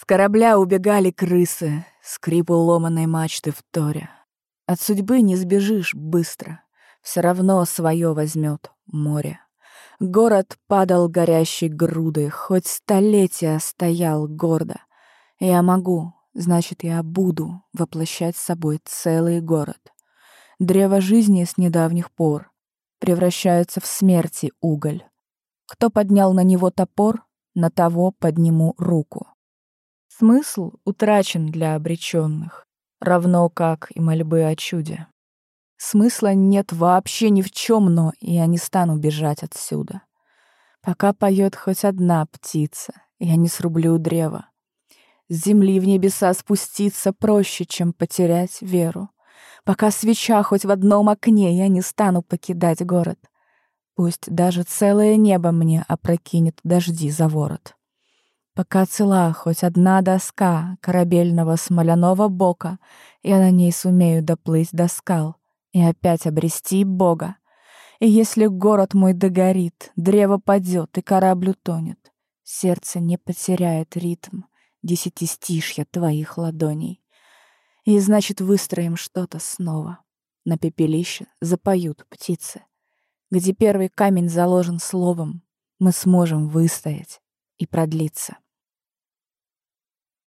С корабля убегали крысы, скрипу ломаной мачты в торе. От судьбы не сбежишь быстро, все равно свое возьмет море. Город падал горящей грудой, хоть столетия стоял гордо. Я могу, значит, я буду воплощать с собой целый город. Древо жизни с недавних пор превращается в смерти уголь. Кто поднял на него топор, на того подниму руку. Смысл утрачен для обреченных, равно как и мольбы о чуде. Смысла нет вообще ни в чем, но я не стану бежать отсюда. Пока поет хоть одна птица, я не срублю древа. С земли в небеса спуститься проще, чем потерять веру. Пока свеча хоть в одном окне, я не стану покидать город. Пусть даже целое небо мне опрокинет дожди за ворот. Пока цела хоть одна доска корабельного смоляного бока, я на ней сумею доплыть до скал и опять обрести Бога. И если город мой догорит, древо падет и корабль утонет, сердце не потеряет ритм десятистишья твоих ладоней. И значит, выстроим что-то снова. На пепелище запоют птицы. Где первый камень заложен словом, мы сможем выстоять и продлиться.